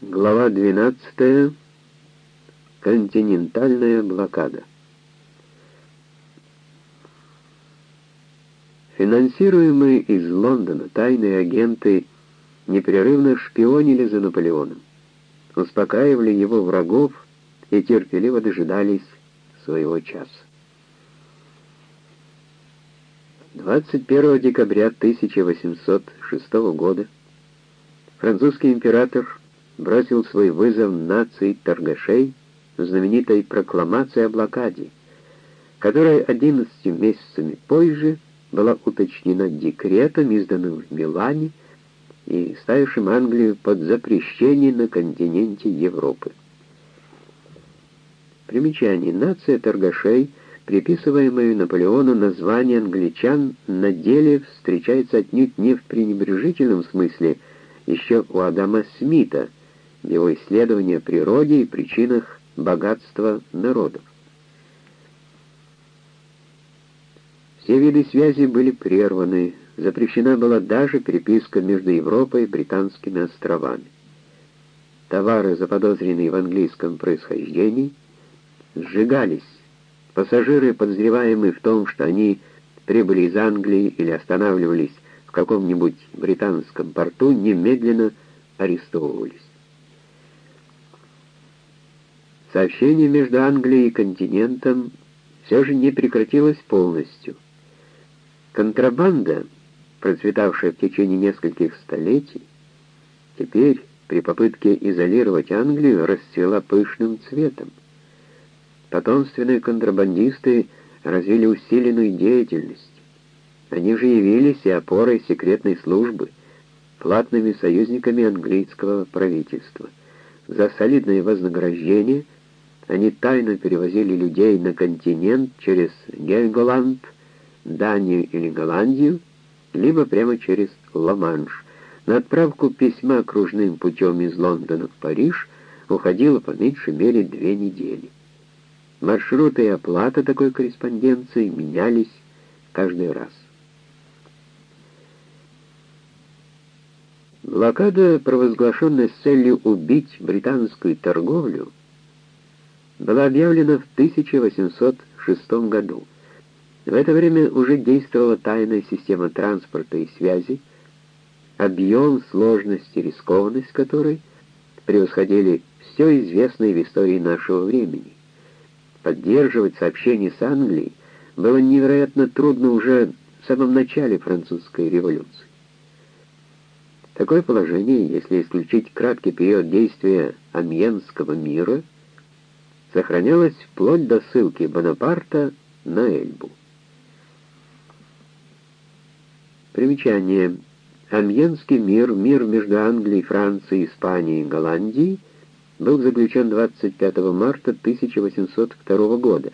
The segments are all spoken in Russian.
Глава 12. Континентальная блокада. Финансируемые из Лондона тайные агенты непрерывно шпионили за Наполеоном, успокаивали его врагов и терпеливо дожидались своего часа. 21 декабря 1806 года французский император бросил свой вызов нации торгашей знаменитой прокламацией о блокаде, которая 11 месяцами позже была уточнена декретом, изданным в Милане и ставившим Англию под запрещение на континенте Европы. Примечание. Нация торгашей, приписываемая Наполеону название англичан, на деле встречается отнюдь не в пренебрежительном смысле еще у Адама Смита – его исследования о природе и причинах богатства народов. Все виды связи были прерваны, запрещена была даже переписка между Европой и Британскими островами. Товары, заподозренные в английском происхождении, сжигались. Пассажиры, подозреваемые в том, что они прибыли из Англии или останавливались в каком-нибудь британском порту, немедленно арестовывались. Сообщение между Англией и континентом все же не прекратилось полностью. Контрабанда, процветавшая в течение нескольких столетий, теперь при попытке изолировать Англию расцвела пышным цветом. Потомственные контрабандисты развили усиленную деятельность. Они же явились и опорой секретной службы, платными союзниками английского правительства. За солидное вознаграждение – они тайно перевозили людей на континент через Гельголанд, Данию или Голландию, либо прямо через Ла-Манш. На отправку письма кружным путем из Лондона в Париж уходило по меньшей мере две недели. Маршруты и оплата такой корреспонденции менялись каждый раз. Блокада, провозглашенная с целью убить британскую торговлю, была объявлена в 1806 году. В это время уже действовала тайная система транспорта и связи, объем, сложность и рискованность которой превосходили все известное в истории нашего времени. Поддерживать сообщения с Англией было невероятно трудно уже в самом начале французской революции. Такое положение, если исключить краткий период действия Амьенского мира – сохранялась вплоть до ссылки Бонапарта на Эльбу. Примечание. Амьенский мир, мир между Англией, Францией, Испанией и Голландией, был заключен 25 марта 1802 года.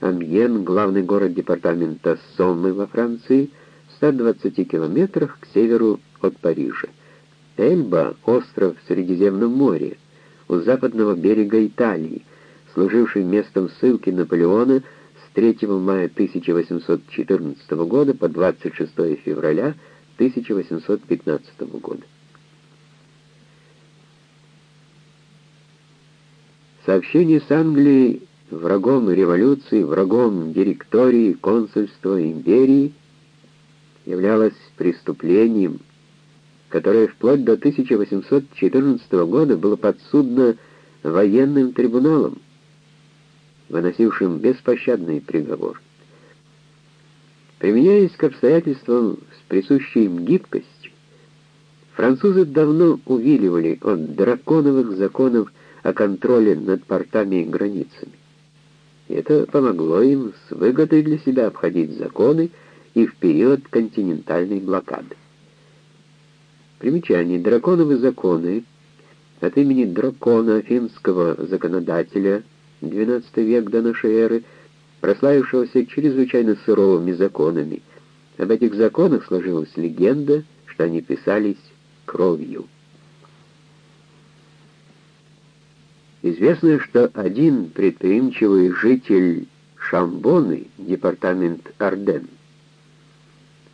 Амьен, главный город департамента Соммы во Франции, в 120 километрах к северу от Парижа. Эльба — остров в Средиземном море, у западного берега Италии, служивший местом ссылки Наполеона с 3 мая 1814 года по 26 февраля 1815 года. Сообщение с Англией врагом революции, врагом директории, консульства, империи являлось преступлением, которое вплоть до 1814 года было подсудно военным трибуналом выносившим беспощадный приговор. Применяясь к обстоятельствам с присущей им гибкостью, французы давно увиливали от драконовых законов о контроле над портами и границами. Это помогло им с выгодой для себя обходить законы и в период континентальной блокады. Примечание. Драконовы законы от имени дракона финского законодателя XII век до нашей эры, прославившегося чрезвычайно суровыми законами. Об этих законах сложилась легенда, что они писались кровью. Известно, что один предприимчивый житель Шамбоны, департамент Арден,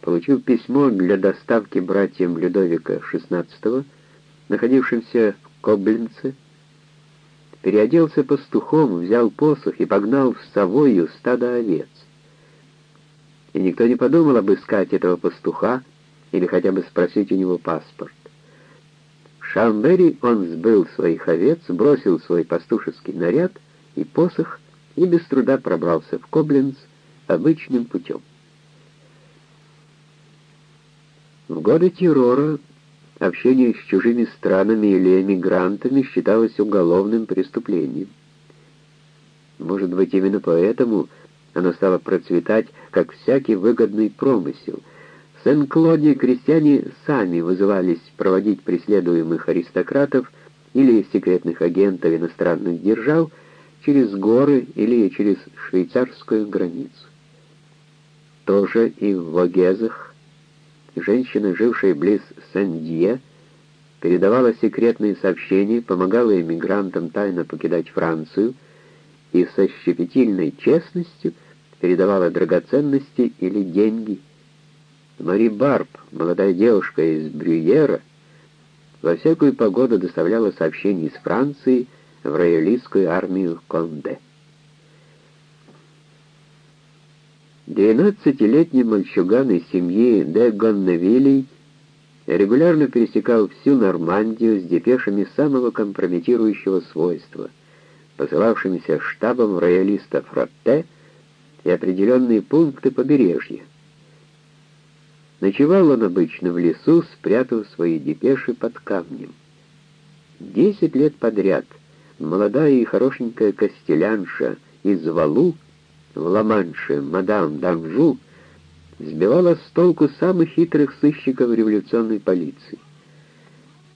получив письмо для доставки братьям Людовика XVI, находившимся в Коблинце, переоделся пастухом, взял посох и погнал в совою стадо овец. И никто не подумал обыскать этого пастуха или хотя бы спросить у него паспорт. В Шамбери он сбыл своих овец, бросил свой пастушеский наряд и посох и без труда пробрался в Кобленц обычным путем. В годы террора общение с чужими странами или эмигрантами считалось уголовным преступлением. Может быть, именно поэтому оно стало процветать, как всякий выгодный промысел. В Сен-Клоде крестьяне сами вызывались проводить преследуемых аристократов или секретных агентов иностранных держав через горы или через швейцарскую границу. Тоже и в Вогезах женщина, жившая близ Сен-Дье, передавала секретные сообщения, помогала эмигрантам тайно покидать Францию и со щепетильной честностью передавала драгоценности или деньги. Мари Барб, молодая девушка из Брюера, во всякую погоду доставляла сообщения из Франции в роялистскую армию Конде. Двенадцатилетний мальчуган из семьи де Гонневилей регулярно пересекал всю Нормандию с депешами самого компрометирующего свойства, посылавшимися штабом роялистов Ротте и определенные пункты побережья. Ночевал он обычно в лесу, спрятав свои депеши под камнем. Десять лет подряд молодая и хорошенькая костелянша из Валу в Ла-Манше мадам Данжу сбивала с толку самых хитрых сыщиков революционной полиции.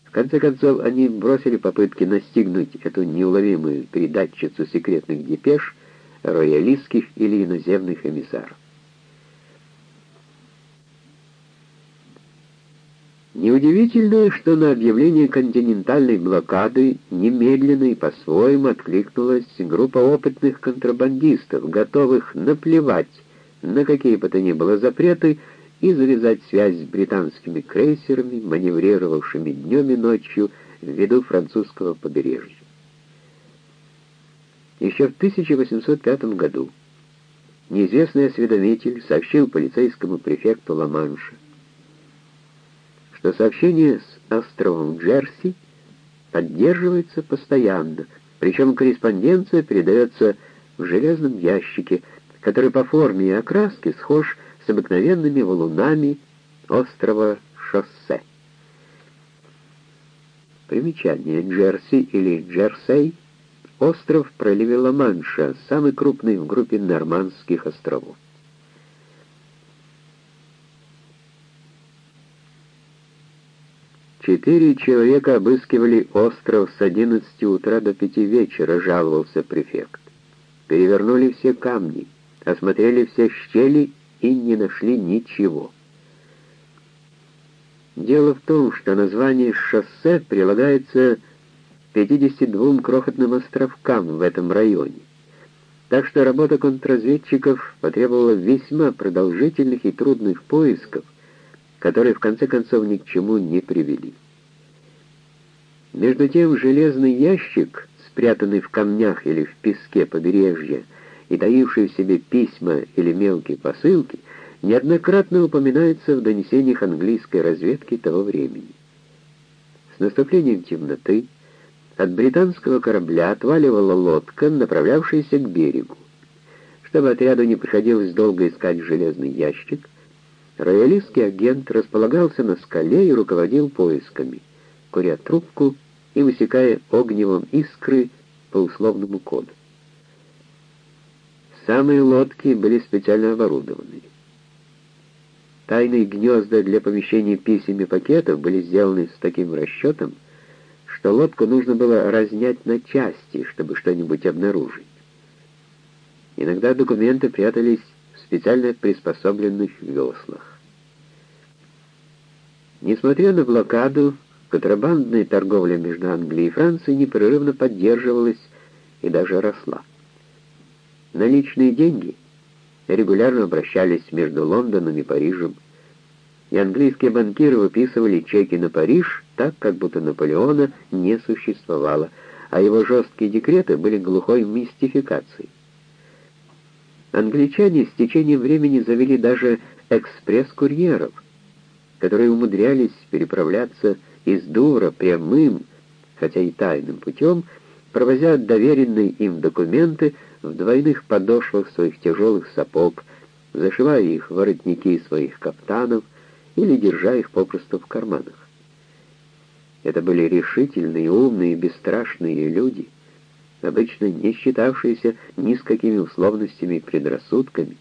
В конце концов, они бросили попытки настигнуть эту неуловимую передатчицу секретных депеш, роялистских или иноземных эмиссаров. Неудивительно, что на объявление континентальной блокады немедленно и по-своему откликнулась группа опытных контрабандистов, готовых наплевать на какие бы то ни было запреты и завязать связь с британскими крейсерами, маневрировавшими днем и ночью в виду французского побережья. Еще в 1805 году неизвестный осведомитель сообщил полицейскому префекту Ла-Манша, что сообщение с островом Джерси поддерживается постоянно, причем корреспонденция передается в железном ящике, который по форме и окраске схож с обыкновенными валунами острова Шоссе. Примечание. Джерси или Джерсей — остров проливе Ла-Манша, самый крупный в группе Нормандских островов. Четыре человека обыскивали остров с 11 утра до 5 вечера, жаловался префект. Перевернули все камни осмотрели все щели и не нашли ничего. Дело в том, что название шоссе прилагается 52 крохотным островкам в этом районе. Так что работа контрразведчиков потребовала весьма продолжительных и трудных поисков, которые в конце концов ни к чему не привели. Между тем железный ящик, спрятанный в камнях или в песке побережья, и таившие в себе письма или мелкие посылки, неоднократно упоминается в донесениях английской разведки того времени. С наступлением темноты от британского корабля отваливала лодка, направлявшаяся к берегу. Чтобы отряду не приходилось долго искать железный ящик, роялистский агент располагался на скале и руководил поисками, куря трубку и высекая огневом искры по условному коду. Самые лодки были специально оборудованы. Тайные гнезда для помещения писем и пакетов были сделаны с таким расчетом, что лодку нужно было разнять на части, чтобы что-нибудь обнаружить. Иногда документы прятались в специально приспособленных веслах. Несмотря на блокаду, контрабандная торговля между Англией и Францией непрерывно поддерживалась и даже росла. Наличные деньги регулярно обращались между Лондоном и Парижем, и английские банкиры выписывали чеки на Париж, так, как будто Наполеона не существовало, а его жесткие декреты были глухой мистификацией. Англичане с течением времени завели даже экспресс-курьеров, которые умудрялись переправляться из Дура прямым, хотя и тайным путем, провозя доверенные им документы в двойных подошвах своих тяжелых сапог, зашивая их в воротники своих каптанов или держа их попросту в карманах. Это были решительные, умные, бесстрашные люди, обычно не считавшиеся ни с какими условностями и предрассудками,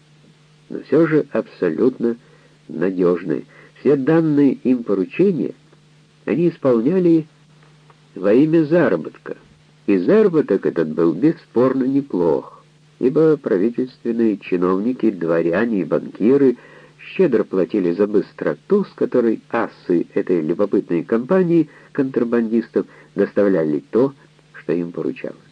но все же абсолютно надежные. Все данные им поручения они исполняли во имя заработка, и заработок этот был бесспорно неплох, ибо правительственные чиновники, дворяне и банкиры щедро платили за быстроту, с которой асы этой любопытной компании контрабандистов доставляли то, что им поручалось.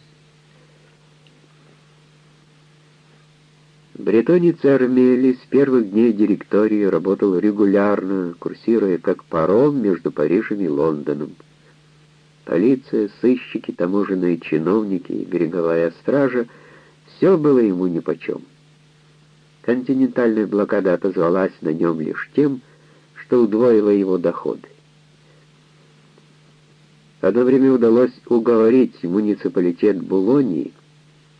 Бретонец Армели с первых дней директории работал регулярно, курсируя как паром между Парижем и Лондоном. Полиция, сыщики, таможенные чиновники и береговая стража — все было ему нипочем. Континентальная блокада отозвалась на нем лишь тем, что удвоила его доходы. Одно время удалось уговорить муниципалитет Булонии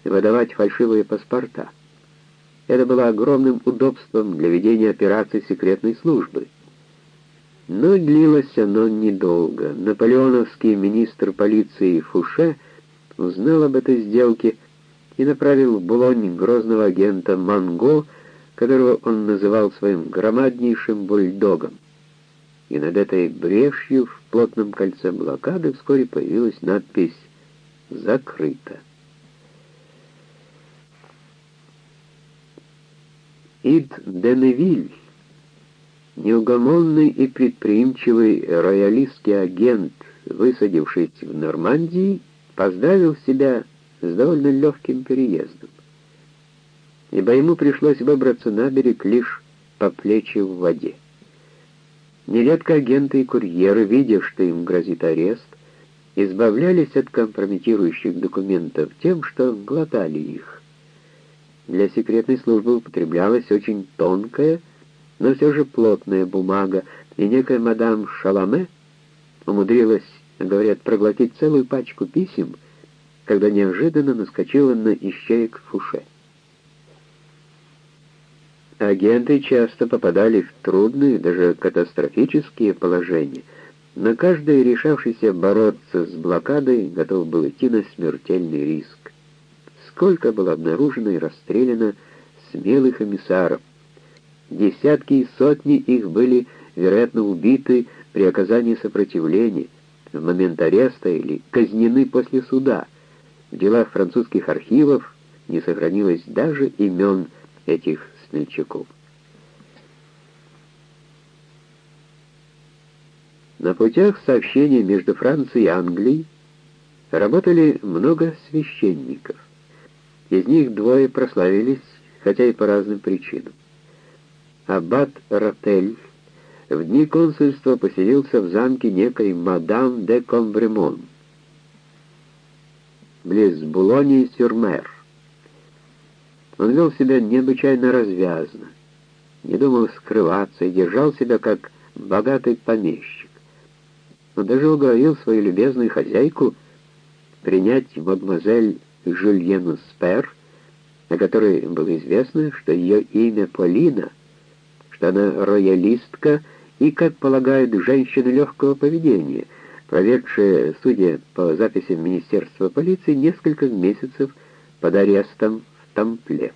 выдавать фальшивые паспорта — это было огромным удобством для ведения операций секретной службы. Но длилось оно недолго. Наполеоновский министр полиции Фуше узнал об этой сделке и направил в Булонь грозного агента Манго, которого он называл своим громаднейшим бульдогом. И над этой брешью в плотном кольце блокады вскоре появилась надпись «Закрыто». Ид Деневиль, неугомонный и предприимчивый роялистский агент, высадившись в Нормандии, поздравил себя с довольно легким переездом, ибо ему пришлось выбраться на берег лишь по плечи в воде. Нередко агенты и курьеры, видя, что им грозит арест, избавлялись от компрометирующих документов тем, что глотали их. Для секретной службы употреблялась очень тонкая, но все же плотная бумага, и некая мадам Шаламе умудрилась, говорят, проглотить целую пачку писем, когда неожиданно наскочила на ищеек Фуше. Агенты часто попадали в трудные, даже катастрофические положения, но каждый, решавшийся бороться с блокадой, готов был идти на смертельный риск сколько было обнаружено и расстреляно смелых эмиссаров. Десятки и сотни их были, вероятно, убиты при оказании сопротивления в момент ареста или казнены после суда. В делах французских архивов не сохранилось даже имен этих смельчаков. На путях сообщения между Францией и Англией работали много священников. Из них двое прославились, хотя и по разным причинам. Аббат Ротель в дни консульства поселился в замке некой мадам де Комбремон, близ Булонии-Сюрмер. Он вел себя необычайно развязно, не думал скрываться и держал себя как богатый помещик. Он даже уговорил свою любезную хозяйку принять мадемуазель Жюльену Спер, о которой было известно, что ее имя Полина, что она роялистка и, как полагают, женщина легкого поведения, проведшая, судя по записям Министерства полиции, несколько месяцев под арестом в Тампле.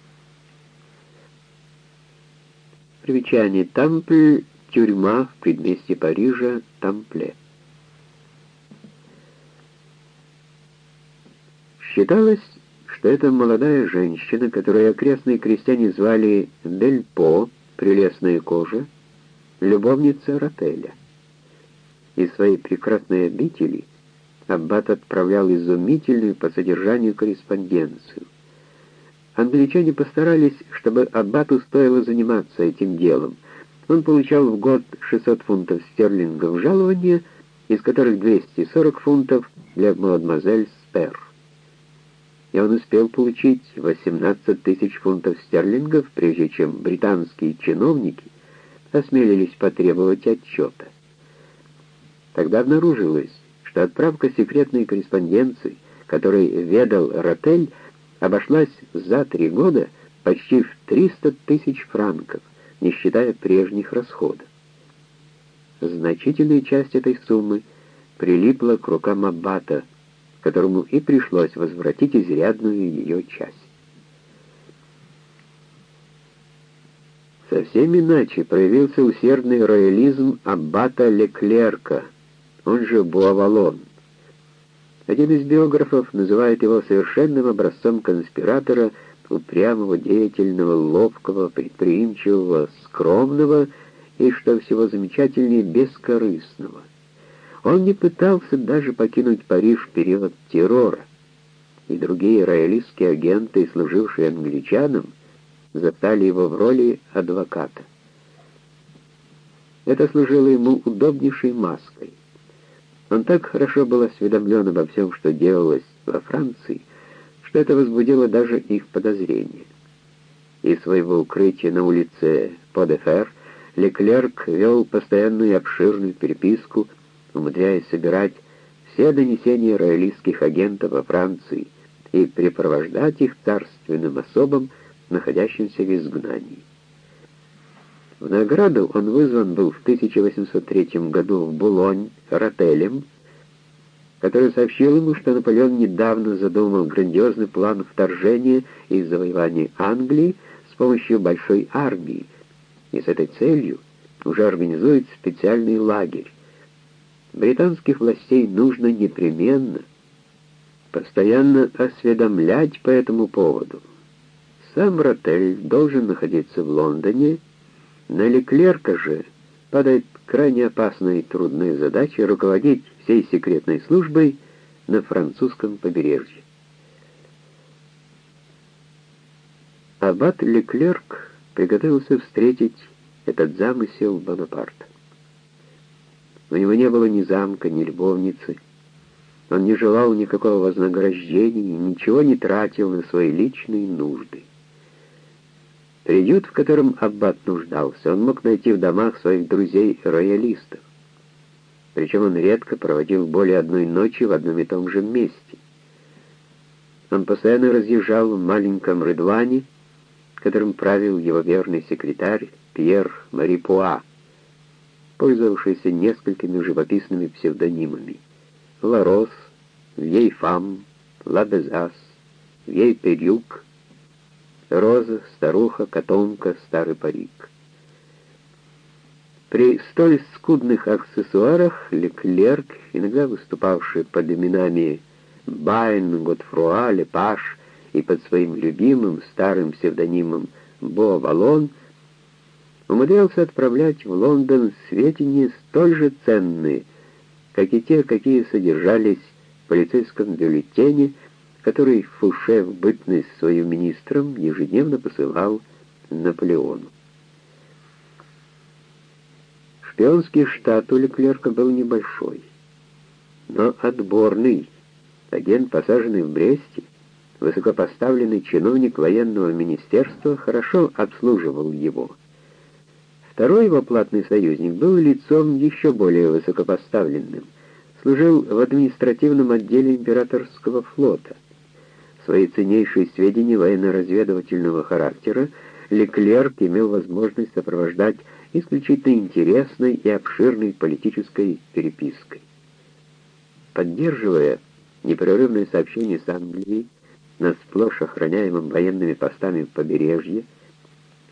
Примечание. Тампль — тюрьма в предместье Парижа, Тампле. Считалось, что это молодая женщина, которую окрестные крестьяне звали Дельпо, прелестная кожа, любовница Ротеля. Из своей прекрасной обители Аббат отправлял изумительную по содержанию корреспонденцию. Англичане постарались, чтобы Аббату стоило заниматься этим делом. Он получал в год 600 фунтов стерлингов жалования из которых 240 фунтов для мадемуазель Спер. И он успел получить 18 тысяч фунтов стерлингов, прежде чем британские чиновники осмелились потребовать отчета. Тогда обнаружилось, что отправка секретной корреспонденции, которой ведал Ротель, обошлась за три года почти в 300 тысяч франков, не считая прежних расходов. Значительная часть этой суммы прилипла к рукам Аббата, которому и пришлось возвратить изрядную ее часть. Совсем иначе проявился усердный роялизм аббата Леклерка, он же Буавалон. Один из биографов называет его совершенным образцом конспиратора, упрямого, деятельного, ловкого, предприимчивого, скромного и, что всего замечательнее, бескорыстного. Он не пытался даже покинуть Париж в период террора, и другие роялистские агенты, служившие англичанам, застали его в роли адвоката. Это служило ему удобнейшей маской. Он так хорошо был осведомлен обо всем, что делалось во Франции, что это возбудило даже их подозрения. Из своего укрытия на улице Подефер Леклерк вел постоянную обширную переписку, умудряясь собирать все донесения роялистских агентов во Франции и препровождать их царственным особам, находящимся в изгнании. В награду он вызван был в 1803 году в Булонь Ротелем, который сообщил ему, что Наполеон недавно задумал грандиозный план вторжения и завоевания Англии с помощью большой армии, и с этой целью уже организует специальный лагерь. Британских властей нужно непременно постоянно осведомлять по этому поводу. Сам Ротель должен находиться в Лондоне, на Леклерка же падает крайне опасная и трудная задача руководить всей секретной службой на французском побережье. Аббат Леклерк приготовился встретить этот замысел Бонапарта. У него не было ни замка, ни любовницы. Он не желал никакого вознаграждения и ничего не тратил на свои личные нужды. Приют, в котором аббат нуждался, он мог найти в домах своих друзей-роялистов. Причем он редко проводил более одной ночи в одном и том же месте. Он постоянно разъезжал в маленьком Редване, которым правил его верный секретарь Пьер Мари Пуа, пользовавшийся несколькими живописными псевдонимами Ларос, Вьей Фам, Ла Безас, Вьей Перюк, Роза, старуха, котомка, старый парик. При столь скудных аксессуарах Леклерк, иногда выступавший под именами Байн, Готфруа, Лепаш и под своим любимым старым псевдонимом Бо Валон, умудрялся отправлять в Лондон сведения столь же ценные, как и те, какие содержались в полицейском бюллетене, который Фуше в бытность свою министром ежедневно посылал Наполеону. Шпионский штат у Леклерка был небольшой, но отборный. Агент, посаженный в Бресте, высокопоставленный чиновник военного министерства, хорошо обслуживал его. Второй его платный союзник был лицом еще более высокопоставленным, служил в административном отделе императорского флота. Свои ценнейшие сведения военно-разведывательного характера Леклерк имел возможность сопровождать исключительно интересной и обширной политической перепиской. Поддерживая непрерывное сообщение с Англией на сплошь охраняемом военными постами побережье,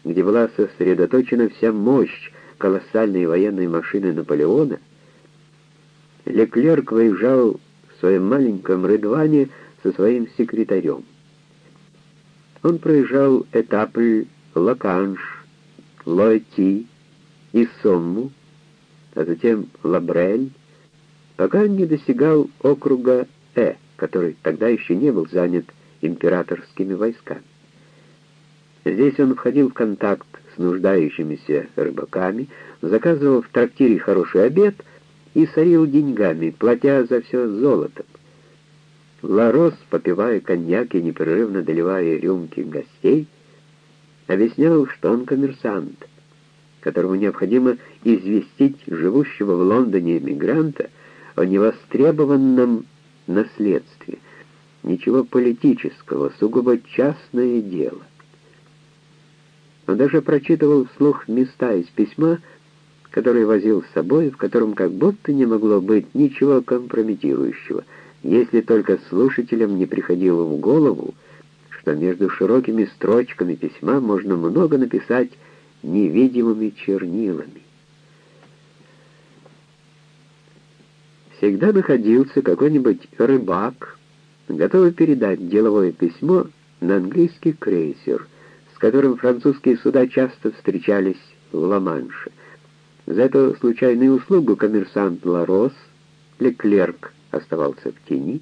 где была сосредоточена вся мощь колоссальной военной машины Наполеона, Леклерк выезжал в своем маленьком Редване со своим секретарем. Он проезжал этапы Лаканш, Лойти и Сомму, а затем Лабрель, пока не достигал округа Э, который тогда еще не был занят императорскими войсками. Здесь он входил в контакт с нуждающимися рыбаками, заказывал в трактире хороший обед и сорил деньгами, платя за все золотом. Ларос, попивая коньяк и непрерывно доливая рюмки гостей, объяснял, что он коммерсант, которому необходимо известить живущего в Лондоне эмигранта о невостребованном наследстве. Ничего политического, сугубо частное дело. Он даже прочитывал вслух места из письма, которое возил с собой, в котором как будто не могло быть ничего компрометирующего, если только слушателям не приходило в голову, что между широкими строчками письма можно много написать невидимыми чернилами. Всегда находился какой-нибудь рыбак, готовый передать деловое письмо на английский крейсер, которым французские суда часто встречались в Ла-Манше. За эту случайную услугу коммерсант Ларос, Леклерк оставался в тени,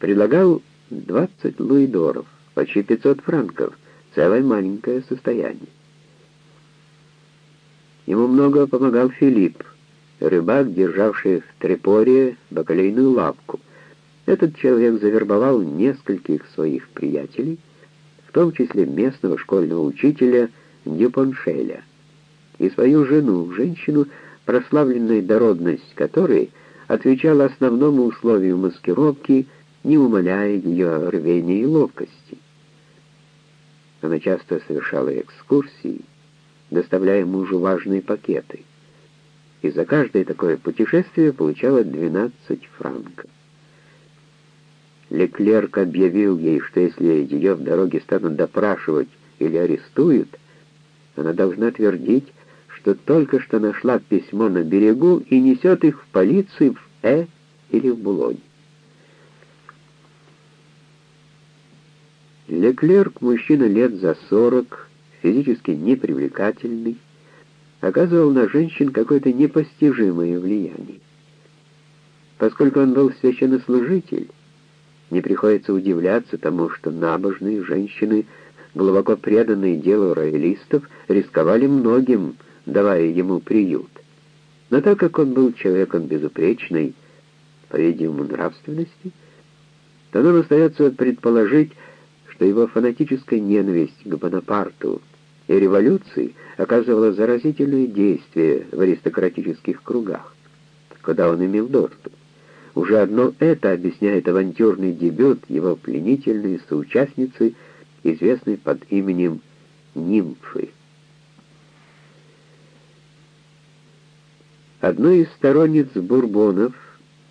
предлагал 20 луидоров, почти 500 франков, целое маленькое состояние. Ему много помогал Филипп, рыбак, державший в Трепоре бакалейную лавку. Этот человек завербовал нескольких своих приятелей, том числе местного школьного учителя Дюпоншеля, и свою жену, женщину, прославленная дородность которой отвечала основному условию маскировки, не умаляя ее рвения и ловкости. Она часто совершала экскурсии, доставляя мужу важные пакеты, и за каждое такое путешествие получала 12 франков. Леклерк объявил ей, что если ее в дороге станут допрашивать или арестуют, она должна твердить, что только что нашла письмо на берегу и несет их в полицию в Э или в Булонь. Леклерк, мужчина лет за сорок, физически непривлекательный, оказывал на женщин какое-то непостижимое влияние. Поскольку он был священнослужитель, не приходится удивляться тому, что набожные женщины, глубоко преданные делу роялистов, рисковали многим, давая ему приют. Но так как он был человеком безупречной, по-видимому, нравственности, то нам остается предположить, что его фанатическая ненависть к Бонапарту и революции оказывала заразительное действие в аристократических кругах, куда он имел доступ. Уже одно это объясняет авантюрный дебют его пленительной соучастницы, известной под именем Нимфы. Одной из сторонниц бурбонов,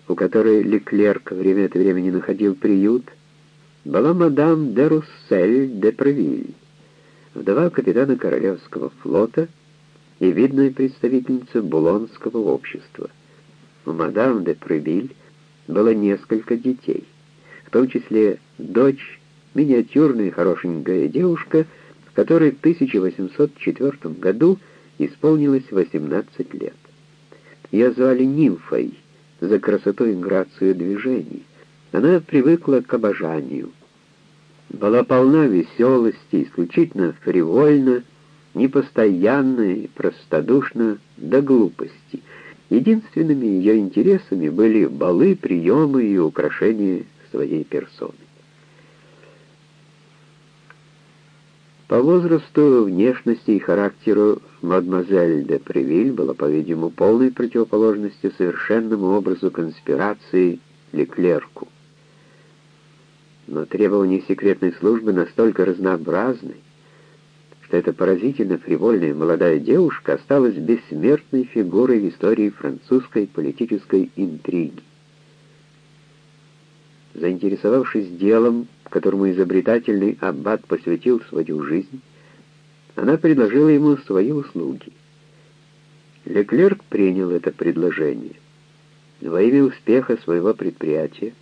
у которой Леклерк время от времени находил приют, была мадам де Руссель де Превиль, вдова капитана Королевского флота и видная представительница Булонского общества. Мадам де Превиль было несколько детей, в том числе дочь, миниатюрная хорошенькая девушка, которой в 1804 году исполнилось 18 лет. Ее звали Нимфой за красоту и грацию движений. Она привыкла к обожанию. Была полна веселости, исключительно фривольна, непостоянна и простодушна до глупости. Единственными ее интересами были балы, приемы и украшения своей персоны. По возрасту, внешности и характеру мадемуазель де Превиль была, по-видимому, полной противоположностью совершенному образу конспирации Леклерку но требования секретной службы настолько разнообразны, что эта поразительно фривольная молодая девушка осталась бессмертной фигурой в истории французской политической интриги. Заинтересовавшись делом, которому изобретательный аббат посвятил свою жизнь, она предложила ему свои услуги. Леклерк принял это предложение. Во имя успеха своего предприятия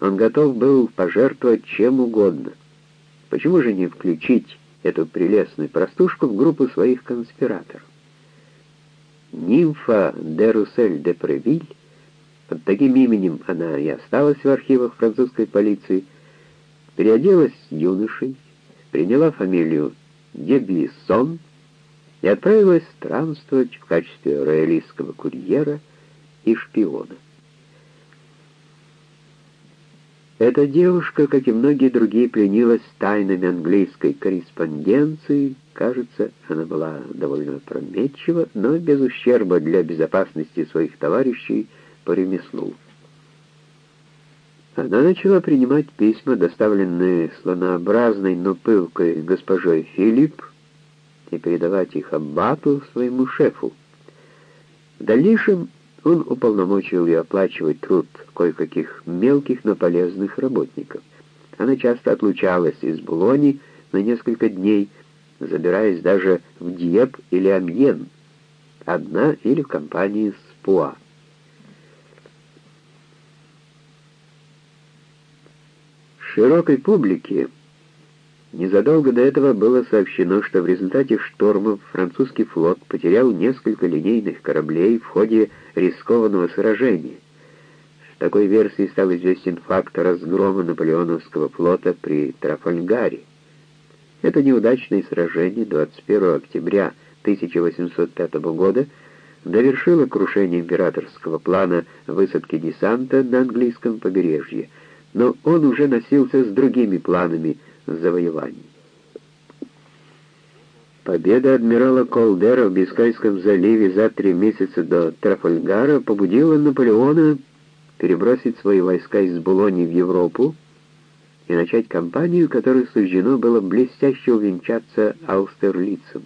он готов был пожертвовать чем угодно. Почему же не включить эту прелестную простушку в группу своих конспираторов? Нимфа де Руссель де Превиль, под таким именем она и осталась в архивах французской полиции, переоделась юношей, приняла фамилию Дебисон и отправилась странствовать в качестве роялистского курьера и шпиона. Эта девушка, как и многие другие, пленилась тайнами английской корреспонденции. Кажется, она была довольно прометчива, но без ущерба для безопасности своих товарищей по ремеслу. Она начала принимать письма, доставленные слонообразной, но пылкой госпожой Филипп, и передавать их аббату, своему шефу. В дальнейшем он уполномочил ее оплачивать труд кое-каких мелких, но полезных работников. Она часто отлучалась из Булони на несколько дней, забираясь даже в Диеп или Амьен, одна или в компании с Пуа. Широкой публике Незадолго до этого было сообщено, что в результате штормов французский флот потерял несколько линейных кораблей в ходе рискованного сражения. В такой версии стал известен факт разгрома наполеоновского флота при Трафальгаре. Это неудачное сражение 21 октября 1805 года довершило крушение императорского плана высадки десанта на английском побережье, но он уже носился с другими планами – завоеваний. Победа адмирала Колдера в Бискайском заливе за три месяца до Трафальгара побудила Наполеона перебросить свои войска из Булони в Европу и начать кампанию, которой суждено было блестяще увенчаться Аустерлицем.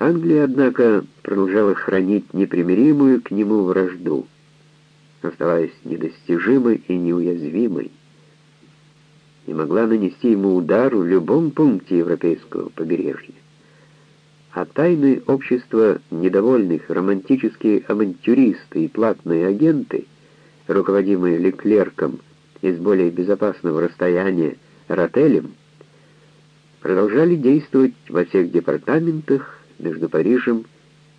Англия, однако, продолжала хранить непримиримую к нему вражду, оставаясь недостижимой и неуязвимой и могла нанести ему удар в любом пункте европейского побережья. А тайные общества недовольных, романтические авантюристы и платные агенты, руководимые Леклерком из более безопасного расстояния Ротелем, продолжали действовать во всех департаментах между Парижем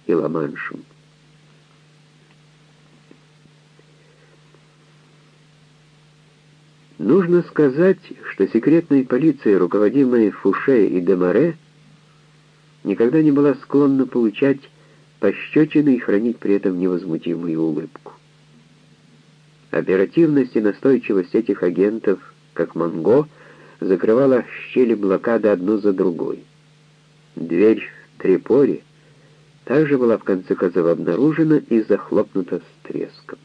и Ла-Маншем. Нужно сказать, что секретная полиция, руководимая Фуше и Демаре, никогда не была склонна получать пощечины и хранить при этом невозмутимую улыбку. Оперативность и настойчивость этих агентов, как Манго, закрывала щели блокады одну за другой. Дверь в Трипоре также была в конце концов обнаружена и захлопнута с треском.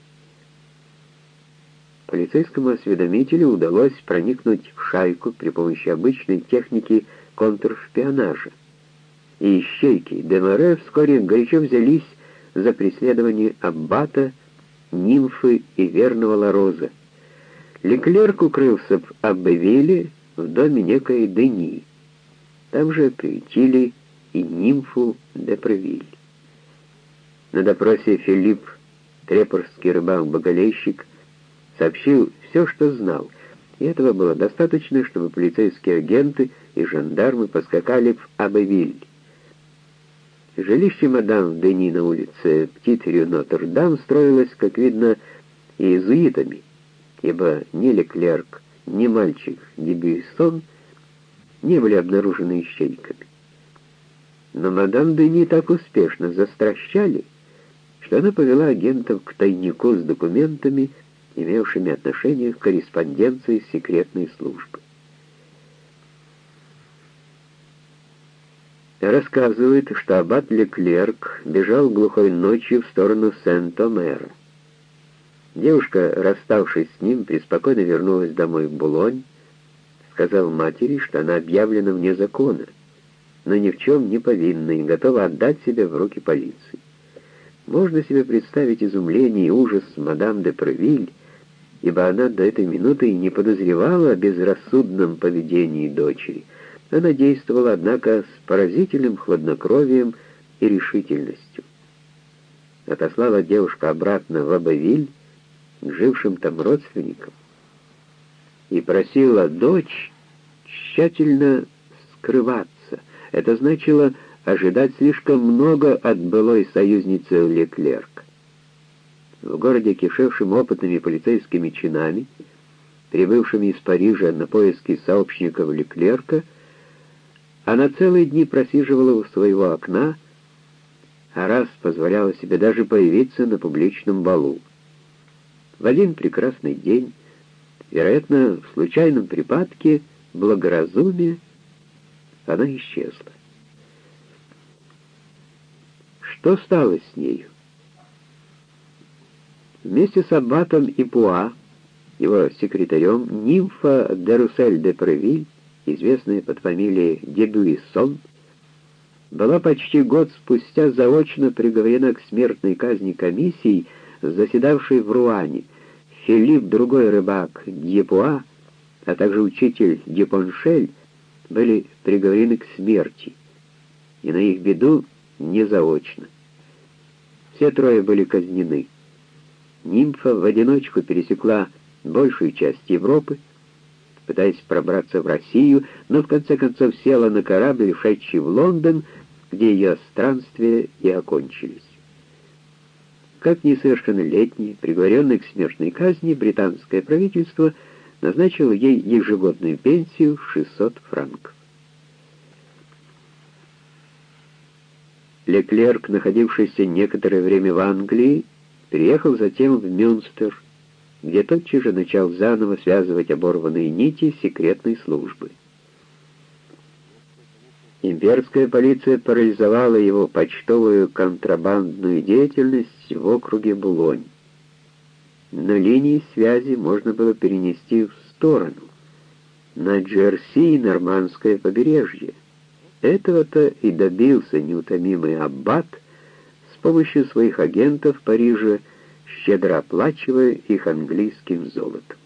Полицейскому осведомителю удалось проникнуть в шайку при помощи обычной техники контршпионажа. И ищейки Демаре вскоре горячо взялись за преследование Аббата, Нимфы и верного Лароза. Леклерк укрылся в Аббевиле в доме некой Дени. Там же приютили и Нимфу де. На допросе Филипп, трепорский рыбак-боголейщик, сообщил все, что знал, и этого было достаточно, чтобы полицейские агенты и жандармы поскакали в Абевиль. Жилище мадам Дени на улице Птитерю Нотр-Дам строилось, как видно, иезуитами, ибо ни Леклерк, ни мальчик Дебюйсон не были обнаружены ищейками. Но мадам Дени так успешно застращали, что она повела агентов к тайнику с документами, имевшими отношение к корреспонденции секретной службы. Рассказывает, что аббат Леклерк бежал глухой ночью в сторону Сент-Омера. Девушка, расставшись с ним, преспокойно вернулась домой в Булонь, сказал матери, что она объявлена вне закона, но ни в чем не повинна и готова отдать себя в руки полиции. Можно себе представить изумление и ужас мадам де Превиль, ибо она до этой минуты и не подозревала о безрассудном поведении дочери. Она действовала, однако, с поразительным хладнокровием и решительностью. Отослала девушка обратно в Абавиль к жившим там родственникам и просила дочь тщательно скрываться. Это значило ожидать слишком много от былой союзницы Леклерк в городе, кишевшем опытными полицейскими чинами, прибывшими из Парижа на поиски сообщников Леклерка, она целые дни просиживала у своего окна, а раз позволяла себе даже появиться на публичном балу. В один прекрасный день, вероятно, в случайном припадке благоразумия, она исчезла. Что стало с нею? Вместе с аббатом Ипуа, его секретарем, нимфа Дерусель де Превиль, известная под фамилией Дебюиссон, была почти год спустя заочно приговорена к смертной казни комиссией, заседавшей в Руане. Филипп, другой рыбак Дьепуа, а также учитель Дьепоншель были приговорены к смерти, и на их беду не заочно. Все трое были казнены. Нимфа в одиночку пересекла большую часть Европы, пытаясь пробраться в Россию, но в конце концов села на корабль, шедший в Лондон, где ее странствия и окончились. Как несовершеннолетний, приговоренный к смертной казни, британское правительство назначило ей ежегодную пенсию 600 франков. Леклерк, находившийся некоторое время в Англии, переехал затем в Мюнстер, где тотчас же начал заново связывать оборванные нити секретной службы. Имперская полиция парализовала его почтовую контрабандную деятельность в округе Булонь. Но линии связи можно было перенести в сторону, на Джерси и Нормандское побережье. Этого-то и добился неутомимый аббат помощью своих агентов в Париже, щедро оплачивая их английским золотом.